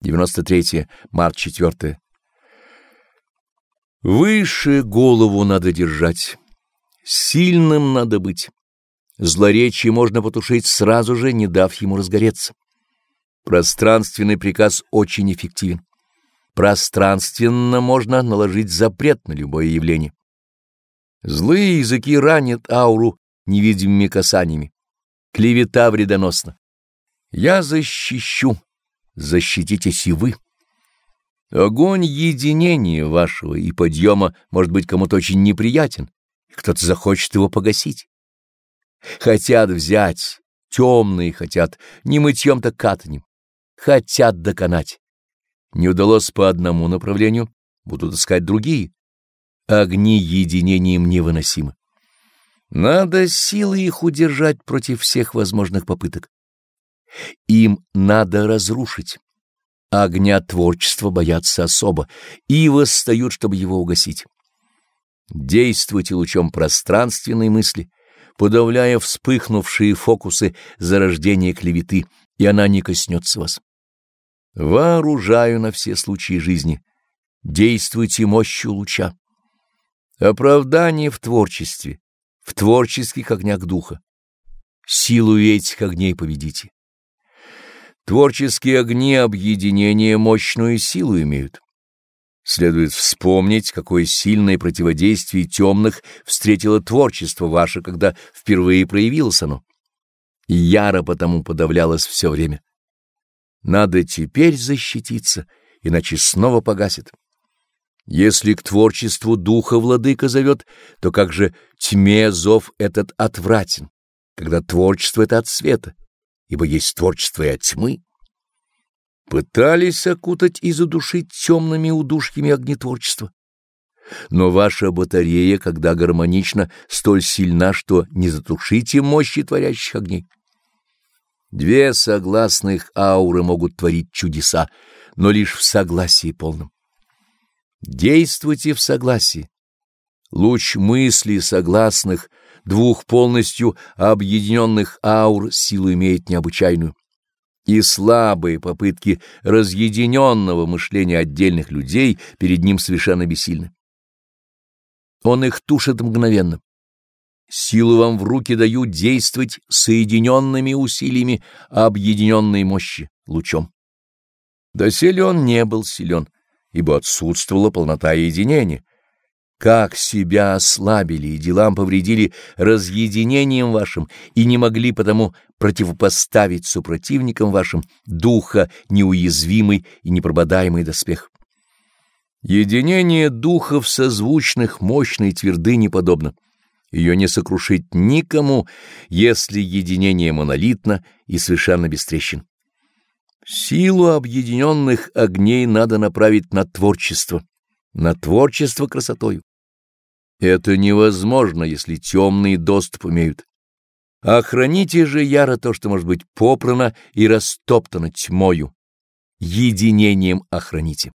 93 март 4 Выше голову надо держать, сильным надо быть. Злоречие можно потушить сразу же, не дав ему разгореться. Пространственный приказ очень эффективен. Пространственно можно наложить запрет на любое явление. Злые языки ранят ауру невидимыми касаниями. Клевета вредоносна. Я защищу, защититесь и вы. Огонь единения вашего и подъема может быть кому-то очень неприятен, и кто-то захочет его погасить. Хотят взять, темные хотят, не мытьем, так катанем, хотят доконать. Не удалось по одному направлению, будут искать другие. Огни единением невыносимы. Надо силой их удержать против всех возможных попыток. Им надо разрушить. Огня творчества боятся особо и восстают, чтобы его угасить. Действуйте лучом пространственной мысли, подавляя вспыхнувшие фокусы зарождения клеветы, и она не коснется вас. Вооружаю на все случаи жизни. Действуйте мощью луча. Оправдание в творчестве, в творческих огнях духа. Силу этих огней победите. Творческие огни объединения мощную силу имеют. Следует вспомнить, какое сильное противодействие темных встретило творчество ваше, когда впервые проявилось оно. И яро потому подавлялось все время. Надо теперь защититься, иначе снова погасит. Если к творчеству духа владыка зовет, то как же тьме зов этот отвратен, когда творчество — это от света, ибо есть творчество и от тьмы. Пытались окутать и задушить темными удушьями огнетворчества. Но ваша батарея, когда гармонично, столь сильна, что не затушите мощи творящих огней. Две согласных ауры могут творить чудеса, но лишь в согласии полном. Действуйте в согласии. Луч мысли согласных двух полностью объединенных аур силу имеет необычайную, и слабые попытки разъединенного мышления отдельных людей перед ним совершенно бессильны. Он их тушит мгновенно. Силу вам в руки даю действовать соединенными усилиями объединенной мощи лучом. Доселе он не был силен, ибо отсутствовала полнота единения, как себя ослабили и делам повредили разъединением вашим и не могли потому противопоставить супротивникам вашим духа неуязвимый и непрободаемый доспех. Единение духов созвучных мощной твердыни подобно. Ее не сокрушить никому, если единение монолитно и совершенно без трещин. Силу объединенных огней надо направить на творчество, на творчество красотою. Это невозможно, если темные доступ имеют. Охраните же яро то, что может быть попрано и растоптано тьмою. Единением охраните.